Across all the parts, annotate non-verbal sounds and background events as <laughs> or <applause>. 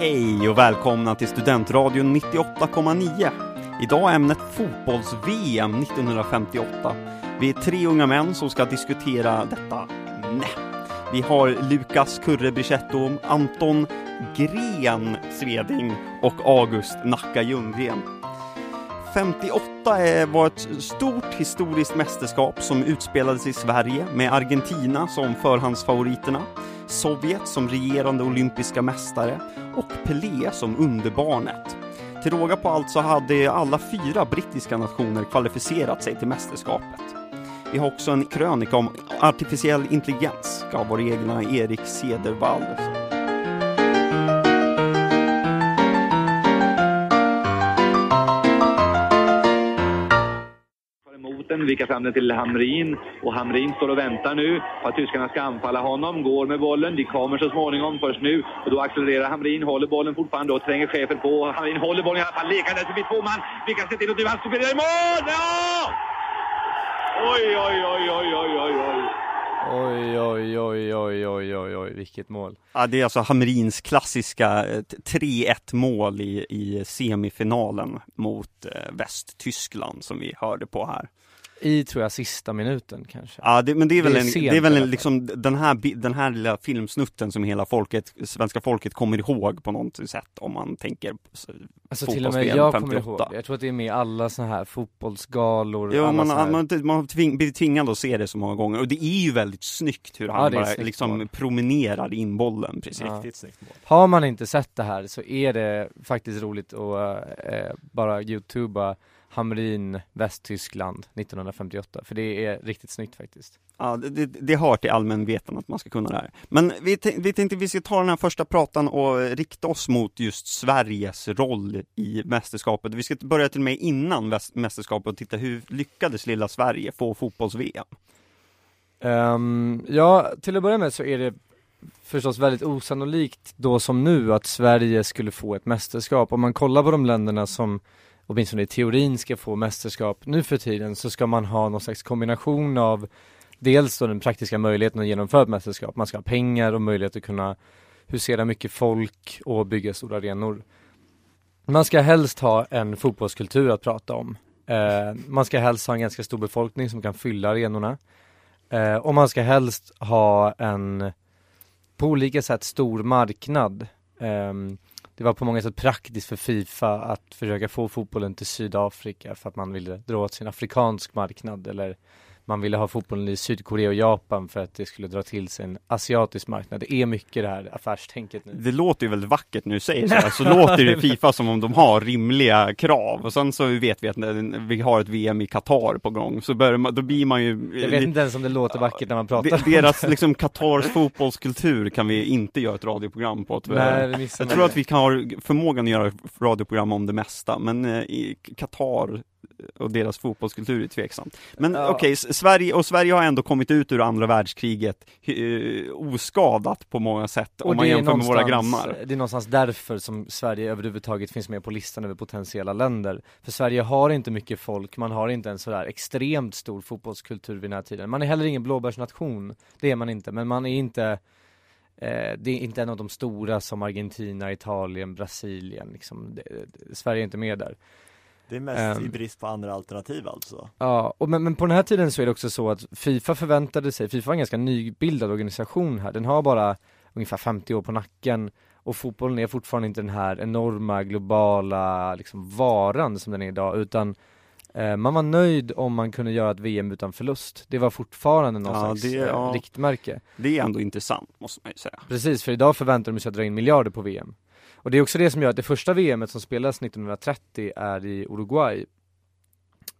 Hej och välkomna till Studentradion 98,9. Idag är ämnet fotbolls-VM 1958. Vi är tre unga män som ska diskutera detta ämne. Vi har Lukas Kurre Brichetto, Anton Gren Sveding och August Nacka Ljunggren. 58 var ett stort historiskt mästerskap som utspelades i Sverige med Argentina som förhandsfavoriterna, Sovjet som regerande olympiska mästare Pelé som underbarnet. Till råga på allt så hade alla fyra brittiska nationer kvalificerat sig till mästerskapet. Vi har också en krönika om artificiell intelligens av vår egna Erik Cedervall. Den, vickar fram den till Hamrin och Hamrin står och väntar nu på att tyskarna ska anfalla honom. Går med bollen, de kommer så småningom först nu och då accelererar Hamrin, håller bollen fortfarande och tränger chefen på. Hamrin håller bollen i alla fall, lekandes förbi två man, vickar sig till och nu han står i mål! Ja! Oj, oj, oj, oj, oj, oj, oj. Oj, oj, oj, oj, oj, oj, oj, vilket mål. Ja, det är alltså Hamrins klassiska eh, 3-1 mål i, i semifinalen mot eh, Västtyskland som vi hörde på här. I, tror jag, sista minuten kanske. Ja, det, men det är väl, Det är en, sent det är väl en, liksom den här, den här lilla filmsnutten som hela folket, svenska folket kommer ihåg på något sätt om man tänker Alltså till och med jag kommer 58. ihåg, jag tror att det är med i alla såna här fotbollsgalor, Ja, man, här... man, man, man tving, blir tvingad att se det så många gånger och det är ju väldigt snyggt hur han Ja, bara liksom mål. promenerar in bollen precis. Ja. Riktigt snyggt mål. Har man inte sett det här så är det faktiskt roligt att eh, bara youtuba Hamrin, Västtyskland 1958, för det är riktigt snyggt faktiskt. Ja, det, det, hör till allmänvetan att man ska kunna det här. Men vi, vi tänkte vi ska ta den här första pratan och rikta oss mot just Sveriges roll i mästerskapet. Vi ska börja till och med innan mästerskapet och titta hur lyckades lilla Sverige få fotbolls-VM? Ehm, ja, till att börja med så är det förstås väldigt osannolikt då som nu att Sverige skulle få ett mästerskap. Om man kollar på de länderna som åtminstone i teorin ska få mästerskap nu för tiden så ska man ha någon slags kombination av dels då den praktiska möjligheten att genomföra ett mästerskap. Man ska ha pengar och möjlighet att kunna husera mycket folk och bygga stora arenor. Man ska helst ha en fotbollskultur att prata om. Eh, man ska helst ha en ganska stor befolkning som kan fylla arenorna. Eh, och man ska helst ha en på olika sätt stor marknad. Ehm, det var på många sätt praktiskt för Fifa att försöka få fotbollen till Sydafrika för att man ville dra åt sin afrikansk marknad eller man ville ha fotbollen i Sydkorea och Japan för att det skulle dra till sig en asiatisk marknad. Det är mycket det här affärstänket nu. Det låter ju väldigt vackert när du säger så, <laughs> här, så låter det Fifa som om de har rimliga krav och sen så vet vi att när vi har ett VM i Qatar på gång så börjar man, då blir man ju Jag vet inte ens om det låter vackert när man pratar De- Deras liksom Qatars fotbollskultur kan vi inte göra ett radioprogram på tyvärr. Nej, Jag tror det. att vi kan ha förmågan att göra radioprogram om det mesta, men eh, i Qatar och deras fotbollskultur är tveksamt. Men Ja. okej, S- Sverige, och Sverige har ändå kommit ut ur andra världskriget eh, oskadat på många sätt, om man jämför med våra grannar. Det är någonstans därför som Sverige överhuvudtaget finns med på listan över potentiella länder. För Sverige har inte mycket folk, man har inte en sådär extremt stor fotbollskultur vid den här tiden. Man är heller ingen blåbärsnation, det är man inte, men man är inte eh, det är inte en av de stora som Argentina, Italien, Brasilien liksom. Sverige är inte med där. Det är mest Ehm. i brist på andra alternativ alltså. Ja, och men, men på den här tiden så är det också så att Fifa förväntade sig, Fifa var en ganska nybildad organisation här, den har bara ungefär 50 år på nacken och fotbollen är fortfarande inte den här enorma globala liksom varan som den är idag utan eh, man var nöjd om man kunde göra ett VM utan förlust. Det var fortfarande någon Ja, slags det- eh, ja. riktmärke. Det är ändå intressant, måste man ju säga. Precis, för idag förväntar de sig att dra in miljarder på VM. Och det är också det som gör att det första VMet som spelas 1930 är i Uruguay.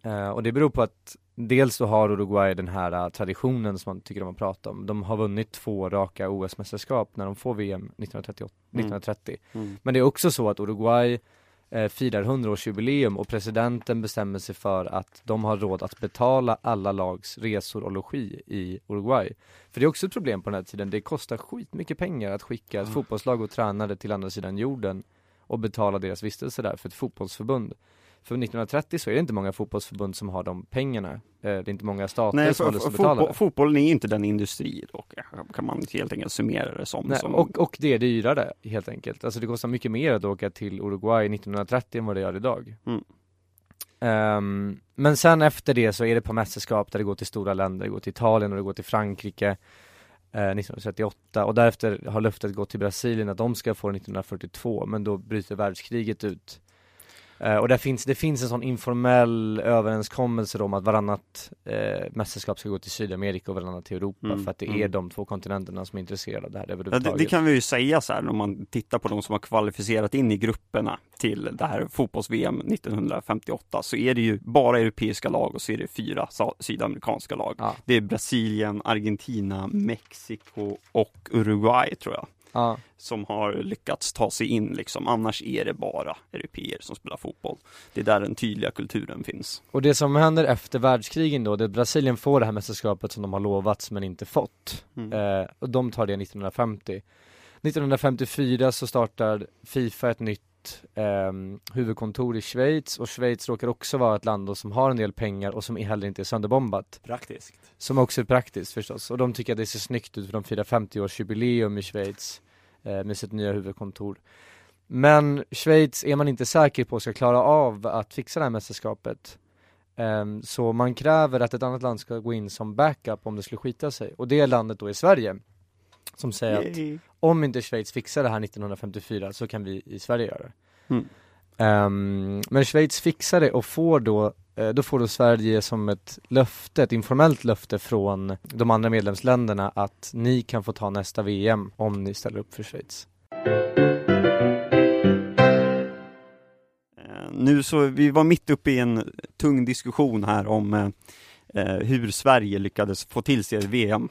Eh, och det beror på att dels så har Uruguay den här eh, traditionen som man tycker om att prata om. De har vunnit två raka OS-mästerskap när de får VM 1938, 1930. Mm. Men det är också så att Uruguay eh, firar 100-årsjubileum och presidenten bestämmer sig för att de har råd att betala alla lags resor och logi i Uruguay. För det är också ett problem på den här tiden, det kostar skitmycket pengar att skicka ett fotbollslag och tränare till andra sidan jorden och betala deras vistelse där för ett fotbollsförbund. För 1930 så är det inte många fotbollsförbund som har de pengarna. Eh, Det är inte många stater Nej, som har lust att betala det. fotbollen är inte den industri då, kan man helt enkelt summera det som. Nej, som och, och det är dyrare helt enkelt. Alltså det kostar mycket mer att åka till Uruguay 1930 än vad det gör idag. Mm. Ehm, men sen efter det så är det på mästerskap där det går till stora länder, det går till Italien och det går till Frankrike eh, 1938 och därefter har löftet gått till Brasilien att de ska få det 1942 men då bryter världskriget ut. Eh, och där finns, det finns en sån informell överenskommelse om att varannat eh, mästerskap ska gå till Sydamerika och varannat till Europa Mm, för att det mm. är de två kontinenterna som är intresserade av det här Ja, det, överhuvudtaget. det kan vi ju säga så här om man tittar på de som har kvalificerat in i grupperna till det här fotbolls-VM 1958 så är det ju bara europeiska lag och så är det fyra sydamerikanska lag. Ja. Det är Brasilien, Argentina, Mexiko och Uruguay tror jag Ja, som har lyckats ta sig in liksom. Annars är det bara europeer som spelar fotboll. Det är där den tydliga kulturen finns. och det som händer efter världskrigen då, det är att Brasilien får det här mästerskapet som de har lovats men inte fått. Mm. Eh, och de tar det 1950. 1954 så startar Fifa ett nytt ehm, huvudkontor i Schweiz och Schweiz råkar också vara ett land då som har en del pengar och som heller inte är sönderbombat. Praktiskt. Som också är praktiskt förstås. Och de tycker att det ser snyggt ut för de firar 50-årsjubileum i Schweiz eh, med sitt nya huvudkontor. Men Schweiz är man inte säker på ska klara av att fixa det här mästerskapet. Ehm, så man kräver att ett annat land ska gå in som backup om det skulle skita sig. Och det landet då är Sverige. Som säger att Yay. om inte Schweiz fixar det här 1954 så kan vi i Sverige göra det. Mm. Ehm, men Schweiz fixar det och får då, eh, då får då Sverige som ett löfte, ett informellt löfte från de andra medlemsländerna att ni kan få ta nästa VM om ni ställer upp för Schweiz. Eh, Nu så, vi var mitt uppe i en tung diskussion här om eh, eh, hur Sverige lyckades få till sig ett VM.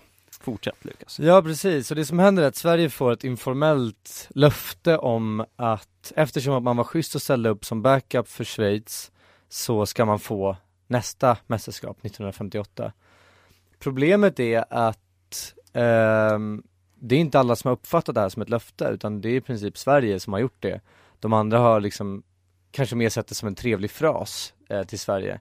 Fortsätt Lukas. Ja precis, och det som händer är att Sverige får ett informellt löfte om att eftersom att man var schysst och ställde upp som backup för Schweiz så ska man få nästa mästerskap 1958. Problemet är att eh, det är inte alla som har uppfattat det här som ett löfte utan det är i princip Sverige som har gjort det. De andra har liksom kanske mer sett det som en trevlig fras eh, till Sverige.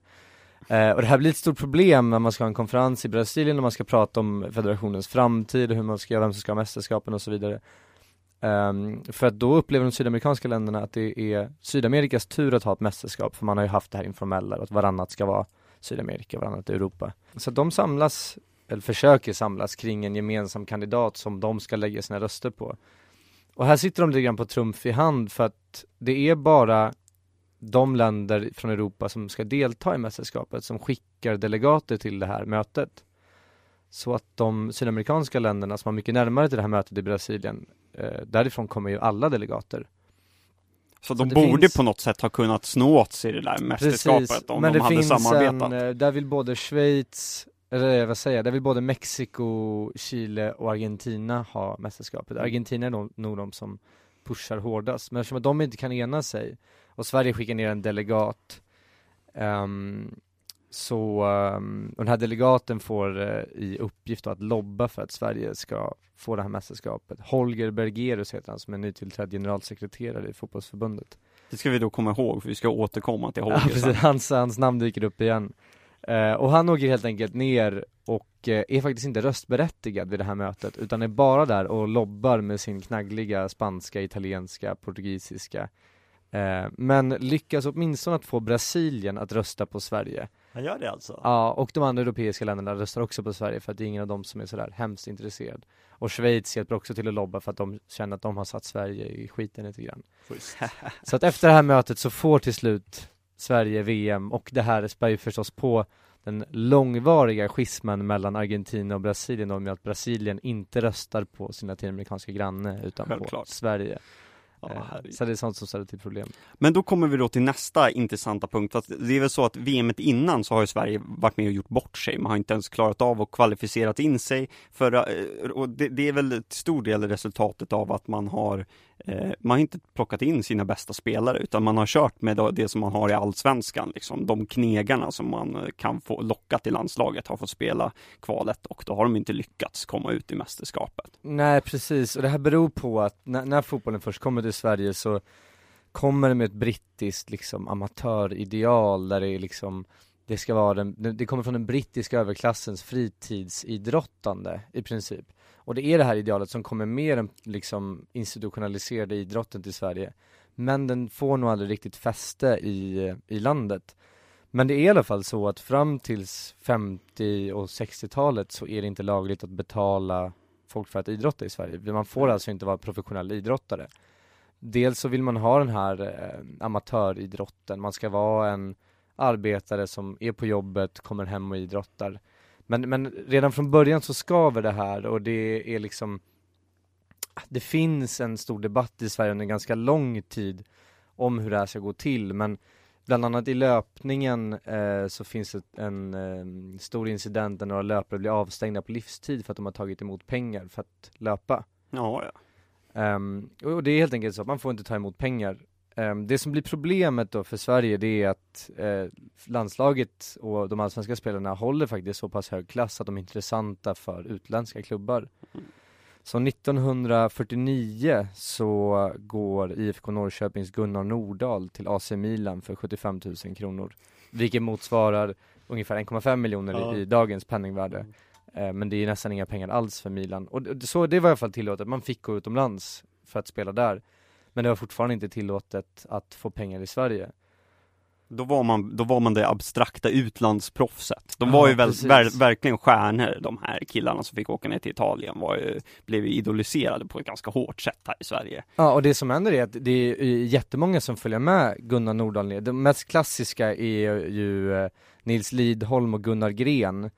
Eh, och det här blir ett stort problem när man ska ha en konferens i Brasilien och man ska prata om federationens framtid och hur man ska göra, vem som ska ha mästerskapen och så vidare. Um, för att då upplever de sydamerikanska länderna att det är Sydamerikas tur att ha ett mästerskap, för man har ju haft det här informella, att varannat ska vara Sydamerika, varannat Europa. Så att de samlas, eller försöker samlas kring en gemensam kandidat som de ska lägga sina röster på. Och här sitter de lite grann på trumf i hand för att det är bara de länder från Europa som ska delta i mästerskapet som skickar delegater till det här mötet. Så att de sydamerikanska länderna som har mycket närmare till det här mötet i Brasilien, eh, därifrån kommer ju alla delegater. Så de borde finns- på något sätt ha kunnat snå åt sig det där mästerskapet om men de det hade finns samarbetat. en, eh, där vill både Schweiz, eller eh, vad säger jag, där vill både Mexiko, Chile och Argentina ha mästerskapet. Argentina är nog, nog de som pushar hårdast, men eftersom de inte kan ena sig och Sverige skickar ner en delegat ehm, så, ehm, och den här delegaten får eh, i uppgift att lobba för att Sverige ska få det här mästerskapet. Holger Bergerus heter han som är nytillträdd generalsekreterare i fotbollsförbundet. Det ska vi då komma ihåg för vi ska återkomma till Ja Holger precis, sen. hans, hans namn dyker upp igen. Eh, och han åker helt enkelt ner och eh, är faktiskt inte röstberättigad vid det här mötet utan är bara där och lobbar med sin knaggliga spanska, italienska, portugisiska eh, men lyckas åtminstone att få Brasilien att rösta på Sverige. Han gör det alltså? Ja, och de andra europeiska länderna röstar också på Sverige för att det är ingen av dem som är sådär hemskt intresserad. Och Schweiz hjälper också till att lobba för att de känner att de har satt Sverige i skiten lite grann. Så att efter det här mötet så får till slut Sverige VM och det här spär ju förstås på den långvariga schismen mellan Argentina och Brasilien om att Brasilien inte röstar på sin latinamerikanska granne utan på Självklart. Sverige. Ja, Eh, så det är sånt som ställer till problem. Men då kommer vi då till nästa intressanta punkt. Att det är väl så att VMet innan så har ju Sverige varit med och gjort bort sig. Man har inte ens klarat av att kvalificerat in sig. För, eh, och det, det är väl till stor del resultatet av att man har Eh, man har inte plockat in sina bästa spelare utan man har kört med det som man har i allsvenskan. Liksom. De knegarna som man eh, kan få locka till landslaget har fått spela kvalet och då har de inte lyckats komma ut i mästerskapet. Nej precis, och det här beror på att när, när fotbollen först kommer till Sverige så kommer det med ett brittiskt liksom amatörideal där det är liksom det ska vara den, det kommer från den brittiska överklassens fritidsidrottande i princip. Och det är det här idealet som kommer med den liksom institutionaliserade idrotten till Sverige. Men den får nog aldrig riktigt fäste i, i landet. Men det är i alla fall så att fram tills 50 och 60-talet så är det inte lagligt att betala folk för att idrotta i Sverige. Man får alltså inte vara professionell idrottare. Dels så vill man ha den här eh, amatöridrotten, man ska vara en arbetare som är på jobbet, kommer hem och idrottar. Men, men redan från början så skaver det här och det är liksom Det finns en stor debatt i Sverige under ganska lång tid om hur det här ska gå till men Bland annat i löpningen eh, så finns det en eh, stor incident där några löpare blir avstängda på livstid för att de har tagit emot pengar för att löpa. Ja, ja. Um, och det är helt enkelt så att man får inte ta emot pengar. Um, det som blir problemet då för Sverige det är att uh, landslaget och de allsvenska spelarna håller faktiskt så pass hög klass att de är intressanta för utländska klubbar. Mm. Så 1949 så går IFK Norrköpings Gunnar Nordahl till AC Milan för 75 000 kronor. Vilket motsvarar ungefär 1,5 miljoner ja. i, dagens penningvärde. Mm. Eh, men det är nästan inga pengar alls för Milan. Och så det var i alla fall tillåtet, man fick gå utomlands för att spela där. Men det var fortfarande inte tillåtet att få pengar i Sverige. Då var man, då var man det abstrakta utlandsproffset. De var ja, ju väl, ver, verkligen stjärnor, de här killarna som fick åka ner till Italien, var ju, blev ju idoliserade på ett ganska hårt sätt här i Sverige. Ja, och det som händer är att det är jättemånga som följer med Gunnar Nordahl ner. De mest klassiska är ju eh, Nils Lidholm och Gunnar Gren.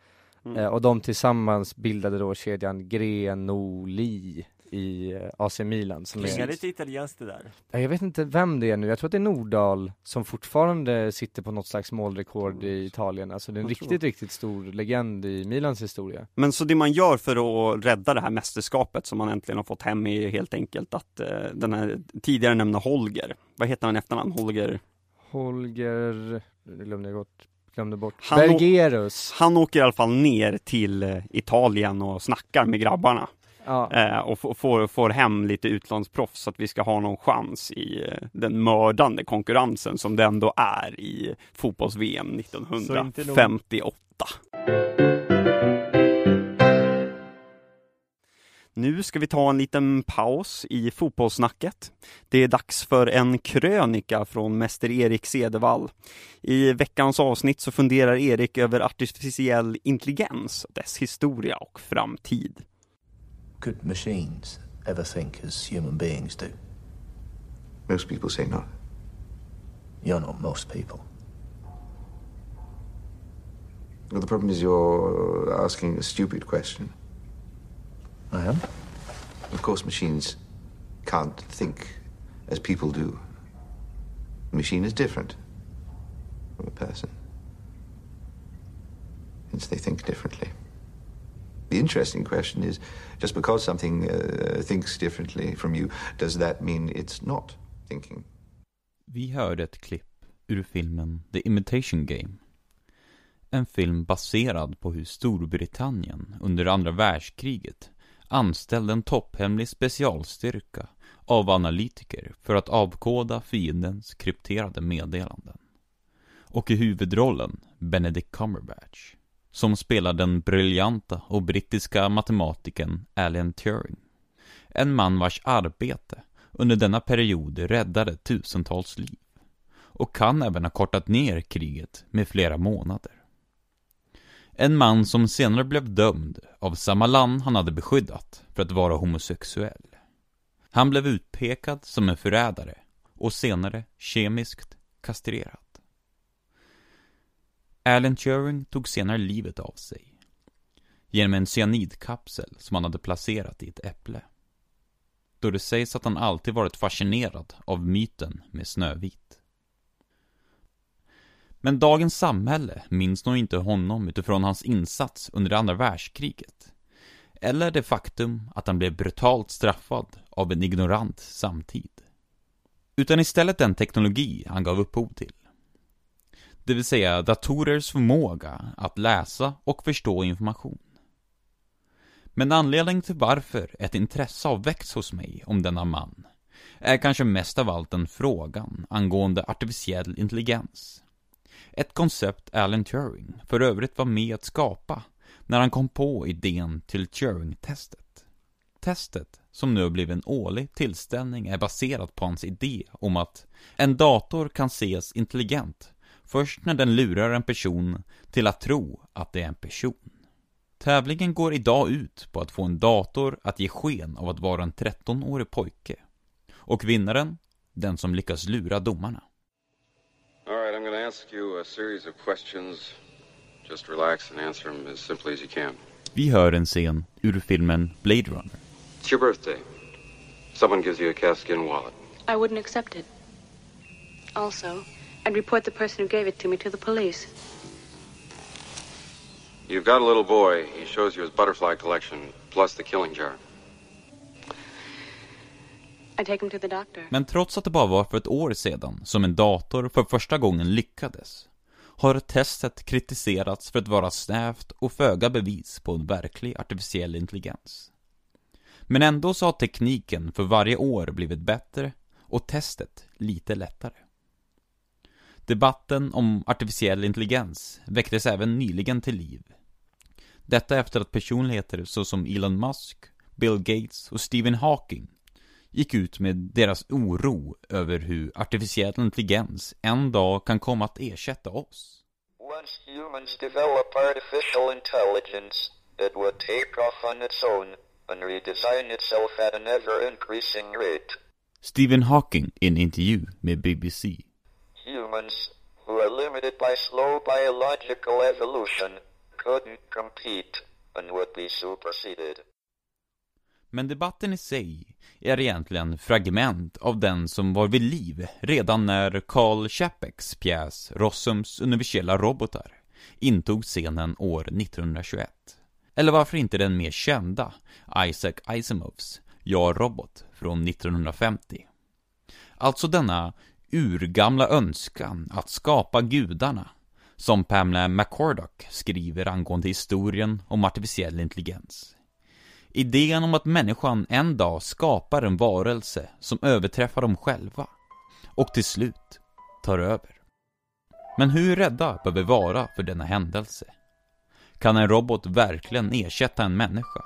Mm. Eh, och de tillsammans bildade då kedjan Grenoli i eh, AC Milan som Klingar är... lite italienskt det där? Jag vet inte vem det är nu, jag tror att det är Nordahl som fortfarande sitter på något slags målrekord i Italien, alltså det är en riktigt, riktigt stor legend i Milans historia. Men så det man gör för att rädda det här mästerskapet som man äntligen har fått hem är helt enkelt att uh, den här tidigare nämnda Holger, vad heter han i efternamn? Holger? Holger, nu glömde jag bort. Han Bergerus. Han åker i alla fall ner till eh, Italien och snackar med grabbarna. Ja. Eh, och får, får hem lite utlandsproffs så att vi ska ha någon chans i eh, den mördande konkurrensen som det ändå är i fotbolls-VM 1958. Nu ska vi ta en liten paus i fotbollssnacket. Det är dags för en krönika från Mäster Erik Cedervall. I veckans avsnitt så funderar Erik över artificiell intelligens, dess historia och framtid. Could machines ever think as human beings do? Most people say not. You're not most people. Well, the problem is you're asking a stupid question. I am? Of course, machines can't think as people do. A machine is different from a person. Hence, they think differently. The interesting question is just because something uh, thinks differently from you, does that mean it's not thinking? Vi hörde ett klipp ur filmen The Imitation Game. En film baserad på hur Storbritannien under andra världskriget anställde en topphemlig specialstyrka av analytiker för att avkoda fiendens krypterade meddelanden. Och i huvudrollen Benedict Cumberbatch, som spelar den briljanta och brittiska matematikern Alan Turing. En man vars arbete under denna period räddade tusentals liv och kan även ha kortat ner kriget med flera månader. En man som senare blev dömd av samma land han hade beskyddat för att vara homosexuell. Han blev utpekad som en förrädare och senare kemiskt kastrerad. Alan Turing tog senare livet av sig genom en cyanidkapsel som han hade placerat i ett äpple. Då det sägs att han alltid varit fascinerad av myten med Snövit. Men dagens samhälle minns nog inte honom utifrån hans insats under andra världskriget. Eller det faktum att han blev brutalt straffad av en ignorant samtid. Utan istället den teknologi han gav upphov till. Det vill säga datorers förmåga att läsa och förstå information. Men anledningen till varför ett intresse har väckts hos mig om denna man är kanske mest av allt den frågan angående artificiell intelligens. Ett koncept Alan Turing för övrigt var med att skapa när han kom på idén till Turing-testet. Testet, som nu har blivit en årlig tillställning, är baserat på hans idé om att en dator kan ses intelligent först när den lurar en person till att tro att det är en person. Tävlingen går idag ut på att få en dator att ge sken av att vara en 13-årig pojke. Och vinnaren, den som lyckas lura domarna. All right, I'm going to ask you a series of questions. Just relax and answer them as simply as you can. Vi hör en scen ur filmen Blade Runner. It's your birthday. Someone gives you a calfskin wallet. I wouldn't accept it. Also, I'd report the person who gave it to me to the police. You've got a little boy. He shows you his butterfly collection, plus the killing jar. I take him to the doctor. Men trots att det bara var för ett år sedan som en dator för första gången lyckades har testet kritiserats för att vara snävt och föga bevis på en verklig artificiell intelligens. Men ändå så har tekniken för varje år blivit bättre och testet lite lättare. Debatten om artificiell intelligens väcktes även nyligen till liv. Detta efter att personligheter såsom Elon Musk, Bill Gates och Stephen Hawking gick ut med deras oro över hur artificiell intelligens en dag kan komma att ersätta oss. Once humans develop artificial intelligence, it would take off on its own and redesign itself at an ever increasing rate. Stephen Hawking i en intervju med BBC. Humans, who are limited by slow biological evolution, couldn't compete and would be superseded. Men debatten i sig är egentligen fragment av den som var vid liv redan när Carl Chapeks pjäs Rossums universella robotar intog scenen år 1921. Eller varför inte den mer kända Isaac Asimovs Jag Robot från 1950. Alltså denna urgamla önskan att skapa gudarna som Pamela McCordock skriver angående historien om artificiell intelligens. Idén om att människan en dag skapar en varelse som överträffar dem själva och till slut tar över. Men hur rädda bör vi vara för denna händelse? Kan en robot verkligen ersätta en människa?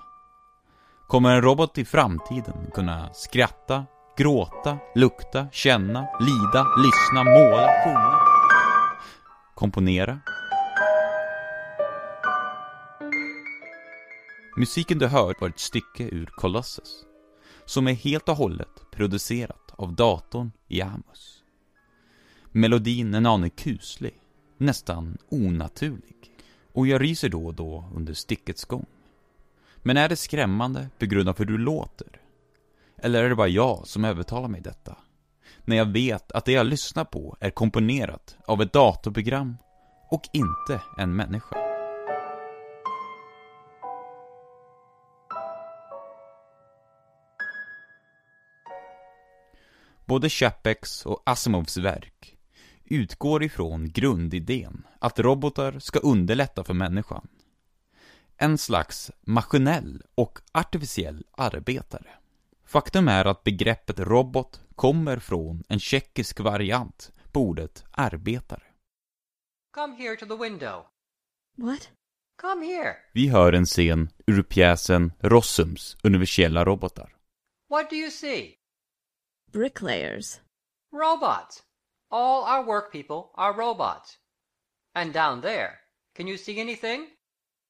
Kommer en robot i framtiden kunna skratta, gråta, lukta, känna, lida, lyssna, måla, sjunga, komponera? Musiken du hört var ett stycke ur Colossus, som är helt och hållet producerat av datorn i Amos. Melodin är en aning kuslig, nästan onaturlig, och jag ryser då och då under styckets gång. Men är det skrämmande på grund av hur du låter? Eller är det bara jag som övertalar mig detta? När jag vet att det jag lyssnar på är komponerat av ett datorprogram och inte en människa. Både Chapex och Asimovs verk utgår ifrån grundidén att robotar ska underlätta för människan. En slags maskinell och artificiell arbetare. Faktum är att begreppet robot kommer från en tjeckisk variant på ordet arbetare. Come here to the window. What? Come here. Vi hör en scen ur pjäsen Rossums universella robotar. What do you see? Bricklayers. Robots. All our work people are robots. And down there, can you see anything?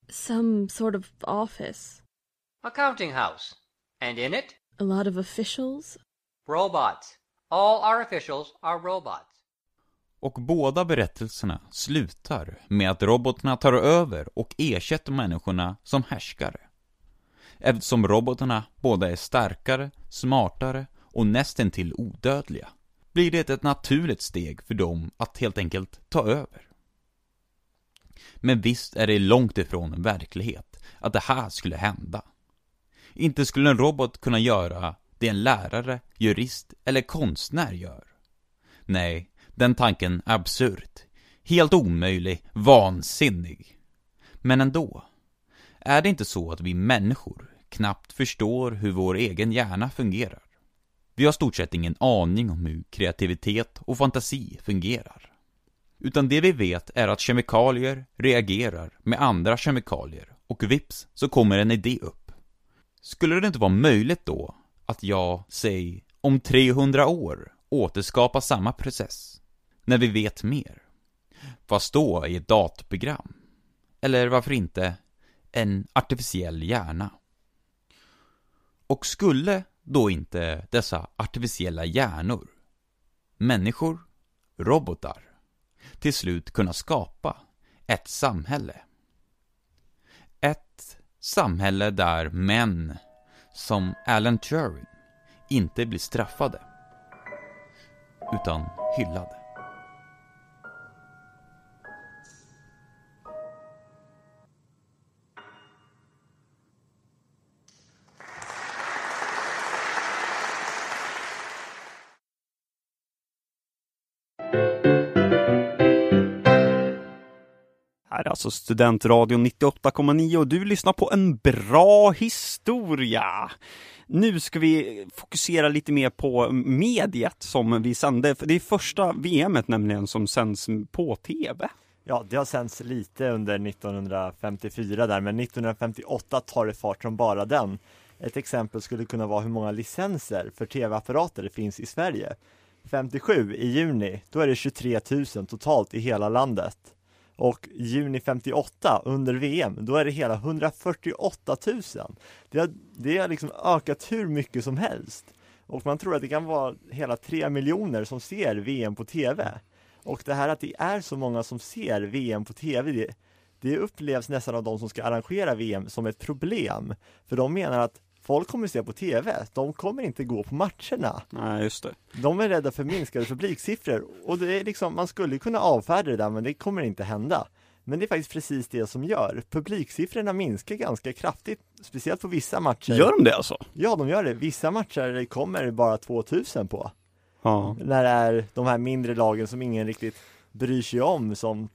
Some sort of office. A counting house. And in it, A lot of officials. robots. All our officials are robots. Och båda berättelserna slutar med att robotarna tar över och ersätter människorna som härskare. Eftersom robotarna båda är starkare, smartare och nästintill odödliga blir det ett naturligt steg för dem att helt enkelt ta över. Men visst är det långt ifrån en verklighet att det här skulle hända. Inte skulle en robot kunna göra det en lärare, jurist eller konstnär gör. Nej, den tanken är absurd. Helt omöjlig, vansinnig. Men ändå. Är det inte så att vi människor knappt förstår hur vår egen hjärna fungerar? Vi har stort sett ingen aning om hur kreativitet och fantasi fungerar. Utan det vi vet är att kemikalier reagerar med andra kemikalier och vips så kommer en idé upp. Skulle det inte vara möjligt då att jag, säg, om 300 år återskapar samma process? När vi vet mer? Fast då i ett datorprogram? Eller varför inte en artificiell hjärna? Och skulle då inte dessa artificiella hjärnor, människor, robotar, till slut kunna skapa ett samhälle? Samhälle där män, som Alan Turing, inte blir straffade, utan hyllade. Här alltså Studentradion 98,9 och du lyssnar på en bra historia. Nu ska vi fokusera lite mer på mediet som vi sände. Det är första VMet nämligen som sänds på TV. Ja, det har sänts lite under 1954 där, men 1958 tar det fart som bara den. Ett exempel skulle kunna vara hur många licenser för tv-apparater det finns i Sverige. 57 i juni, då är det 23 000 totalt i hela landet. Och juni 58 under VM, då är det hela 148 000. Det har, det har liksom ökat hur mycket som helst. Och man tror att det kan vara hela 3 miljoner som ser VM på TV. Och det här att det är så många som ser VM på TV, det, det upplevs nästan av de som ska arrangera VM som ett problem. För de menar att folk kommer se på TV, de kommer inte gå på matcherna. Nej, just det. De är rädda för minskade publiksiffror och det är liksom, man skulle kunna avfärda det där men det kommer inte hända. Men det är faktiskt precis det som gör. Publiksiffrorna minskar ganska kraftigt, speciellt på vissa matcher. Gör de det alltså? Ja, de gör det. Vissa matcher kommer det bara 2000 på. Ja. När det är de här mindre lagen som ingen riktigt bryr sig om som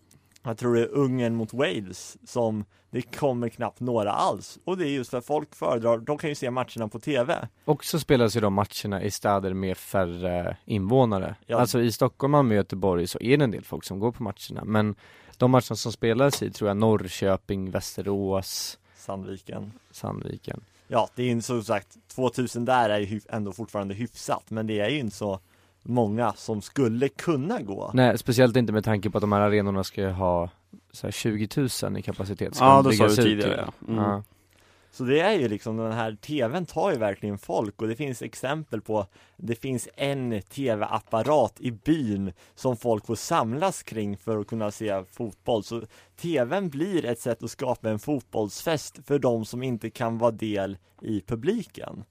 jag tror det är Ungern mot Wales som det kommer knappt några alls och det är just för att folk föredrar, de kan ju se matcherna på TV. Och så spelas ju de matcherna i städer med färre invånare. Ja. Alltså i Stockholm, Malmö och Göteborg så är det en del folk som går på matcherna. Men de matcherna som spelas i tror jag Norrköping, Västerås, Sandviken. Sandviken. Ja, det är ju som sagt 2000 där är ju ändå fortfarande hyfsat men det är ju inte så många som skulle kunna gå. Nej, speciellt inte med tanke på att de här arenorna ska ju ha så här 20 000 i kapacitet. Ska Ja, de det sa du ut tidigare, till. ja. Mm. Ja. Så det är ju liksom den här tvn tar ju verkligen folk och det finns exempel på Det finns en tv-apparat i byn som folk får samlas kring för att kunna se fotboll Så tvn blir ett sätt att skapa en fotbollsfest för de som inte kan vara del i publiken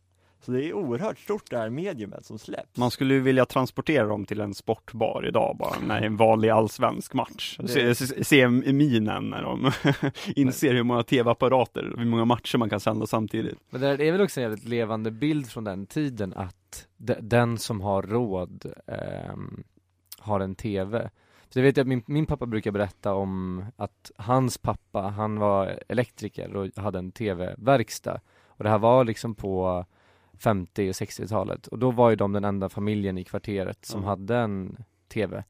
Så det är oerhört stort det här mediumet som släpps Man skulle ju vilja transportera dem till en sportbar idag bara, när en vanlig allsvensk match. Se, se, se minen när de <laughs> inser hur många tv-apparater, hur många matcher man kan sända samtidigt. Men det är väl också en jävligt levande bild från den tiden att de, den som har råd ehm, har en TV. Så det vet jag, min, min pappa brukar berätta om att hans pappa, han var elektriker och hade en TV-verkstad. Och det här var liksom på 50 och 60-talet och då var ju de den enda familjen i kvarteret som Ja. hade en TV.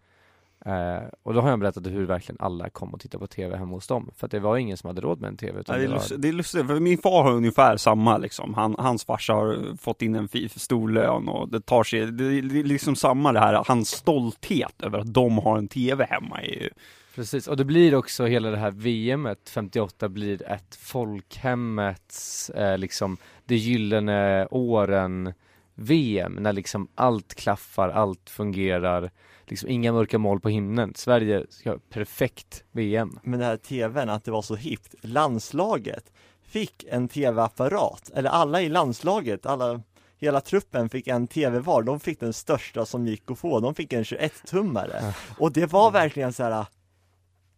Eh, och då har jag berättat hur verkligen alla kom och tittade på TV hemma hos dem. För att det var ingen som hade råd med en TV. Utan Ja, det, är lustigt, det är lustigt, för min far har ungefär samma liksom. Han, hans farsa har fått in en stor lön och det tar sig, det är liksom samma det här, hans stolthet över att de har en TV hemma är ju Precis, och det blir också hela det här VMet 58 blir ett folkhemmets, eh, liksom, det gyllene åren VM, när liksom allt klaffar, allt fungerar, liksom inga mörka mål på himlen. Sverige ska ha perfekt VM. Men det här tvn, att det var så hippt. Landslaget fick en tv-apparat, eller alla i landslaget, alla Hela truppen fick en tv var, de fick den största som gick att få, de fick en 21-tummare Och det var verkligen så här.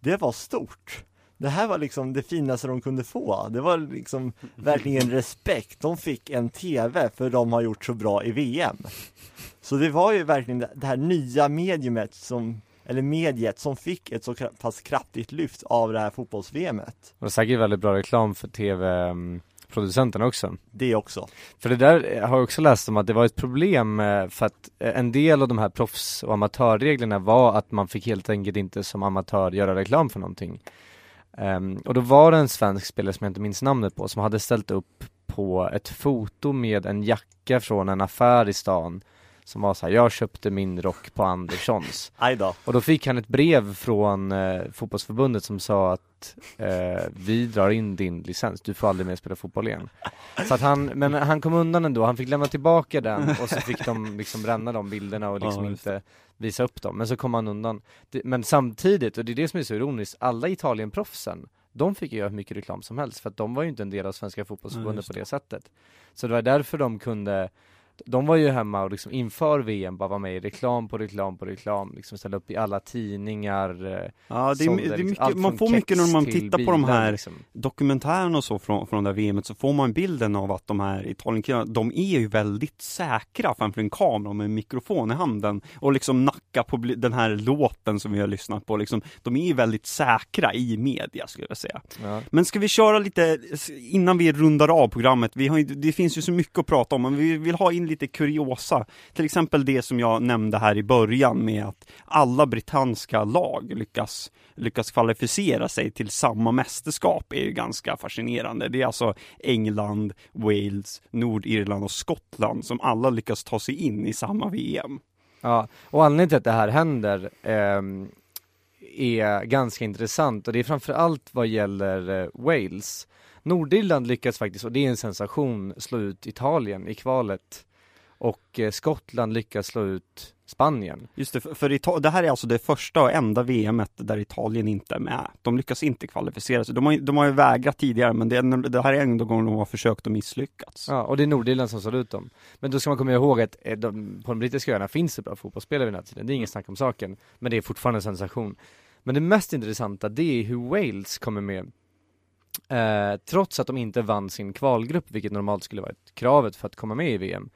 Det var stort. Det här var liksom det finaste de kunde få, det var liksom verkligen <laughs> respekt. De fick en tv för de har gjort så bra i VM Så det var ju verkligen det här nya mediumet som eller mediet som fick ett så pass kraftigt lyft av det här fotbolls-VMet. Det är säkert väldigt bra reklam för TV, mm, producenterna också. Det också. För det där har jag också läst om att det var ett problem eh, för att eh, en del av de här proffs och amatörreglerna var att man fick helt enkelt inte som amatör göra reklam för någonting. Ehm, och då var det en svensk spelare som jag inte minns namnet på som hade ställt upp på ett foto med en jacka från en affär i stan som var så här, jag köpte min rock på Anderssons. <laughs> Då. Och då fick han ett brev från eh, fotbollsförbundet som sa att eh, vi drar in din licens, du får aldrig mer spela fotboll igen. Så att han, men han kom undan ändå, han fick lämna tillbaka den <laughs> och så fick de liksom bränna de bilderna och liksom Ja, inte visa upp dem, men så kom han undan. Men samtidigt, och det är det som är så ironiskt, alla Italienproffsen de fick ju göra hur mycket reklam som helst för att de var ju inte en del av Svenska fotbollsförbundet just på det sättet. Så det var därför de kunde de var ju hemma och liksom inför VM bara var med i reklam på reklam på reklam, liksom ställa upp i alla tidningar eh, Ja, det är, det är liksom mycket, man får mycket när man tittar på de här liksom. dokumentärerna och så från, från det här VMet så får man bilden av att de här Italienkillarna, de är ju väldigt säkra framför en kamera med en mikrofon i handen och liksom nacka på den här låten som vi har lyssnat på liksom. De är ju väldigt säkra i media skulle jag säga. Ja. Men ska vi köra lite, innan vi rundar av programmet, vi har, det finns ju så mycket att prata om, men vi vill ha in lite kuriosa. Till exempel det som jag nämnde här i början med att alla brittanska lag lyckas, lyckas kvalificera sig till samma mästerskap är ju ganska fascinerande. Det är alltså England, Wales, Nordirland och Skottland som alla lyckas ta sig in i samma VM. Ja, och anledningen till att det här händer eh, är ganska intressant och det är framförallt vad gäller eh, Wales. Nordirland lyckas faktiskt, och det är en sensation, slå ut Italien i kvalet. Och eh, Skottland lyckas slå ut Spanien. Just det, för, Ita- det här är alltså det första och enda VMet där Italien inte är med. De lyckas inte kvalificera sig. De har, de har ju vägrat tidigare, men det, det här är ändå gången de har försökt och misslyckats. Ja, och det är Nordirland som slår ut dem. Men då ska man komma ihåg att eh, de, på de brittiska öarna finns det bra fotbollsspelare vid den här tiden, det är inget snack om saken. Men det är fortfarande en sensation. Men det mest intressanta det är hur Wales kommer med. Eh, trots att de inte vann sin kvalgrupp, vilket normalt skulle vara ett kravet för att komma med i VM.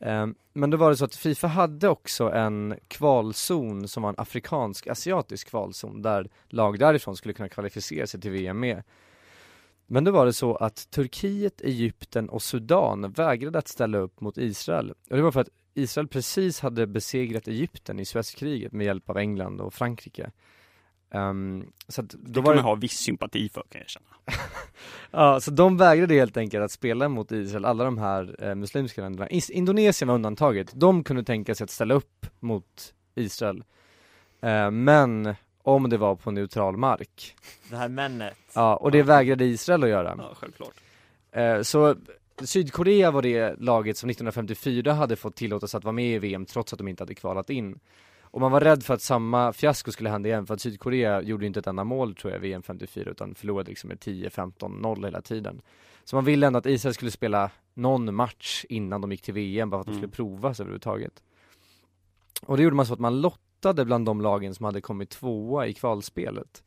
Ehm, men då var det så att Fifa hade också en kvalzon som var en afrikansk, asiatisk kvalzon där lag därifrån skulle kunna kvalificera sig till VM med. Men då var det så att Turkiet, Egypten och Sudan vägrade att ställa upp mot Israel. Och det var för att Israel precis hade besegrat Egypten i Suezkriget med hjälp av England och Frankrike. Ehm, så att Det då kan var man det, ha viss sympati för kan jag känna. <laughs> ja, så de vägrade helt enkelt att spela mot Israel, alla de här eh, muslimska länderna. Is- Indonesien var undantaget, de kunde tänka sig att ställa upp mot Israel. Eh, men om det var på neutral mark. <laughs> Det här männet. Ja, och det vägrade Israel att göra. Ja, självklart. Eh, Så Sydkorea var det laget som 1954 hade fått tillåtelse att vara med i VM trots att de inte hade kvalat in. Och man var rädd för att samma fiasko skulle hända igen för att Sydkorea gjorde inte ett enda mål tror jag VM 54 utan förlorade liksom med 10-15-0 hela tiden. Så man ville ändå att Israel skulle spela någon match innan de gick till VM bara för att de Mm. skulle provas överhuvudtaget. Och det gjorde man så att man lottade bland de lagen som hade kommit tvåa i kvalspelet.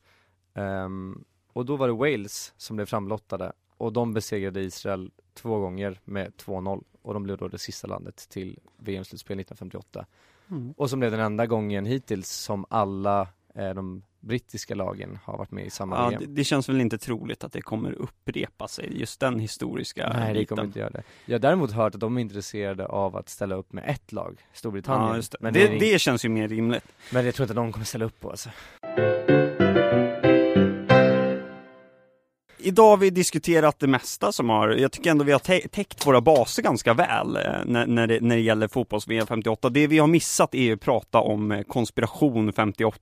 Ehm, och då var det Wales som blev framlottade och de besegrade Israel två gånger med 2-0 och de blev då det sista landet till VM-slutspel 1958. Mm. Och som blev den enda gången hittills som alla eh, de brittiska lagen har varit med i samma Ja, VM. det, det känns väl inte troligt att det kommer upprepa sig, just den historiska Nej, det kommer inte göra det. Jag har däremot hört att de är intresserade av att ställa upp med ett lag, Storbritannien. Ja, just det. Men, det, är- det känns ju mer rimligt. men jag tror inte de kommer ställa upp på alltså. Idag har vi diskuterat det mesta som har, jag tycker ändå vi har tä- täckt våra baser ganska väl eh, när, när, det, när det gäller fotbolls-VM 58. Det vi har missat är ju att prata om eh, konspiration 58.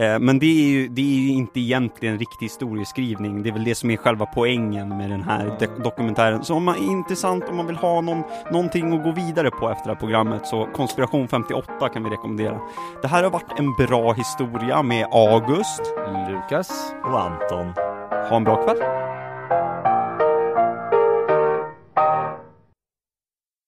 Eh, Men det är, ju, det är ju inte egentligen en riktig historieskrivning, det är väl det som är själva poängen med den här do- dokumentären. Så om man är intressant, om man vill ha någon, någonting att gå vidare på efter det här programmet så konspiration 58 kan vi rekommendera. Det här har varit en bra historia med August, Lukas Och Anton ha en bra kväll!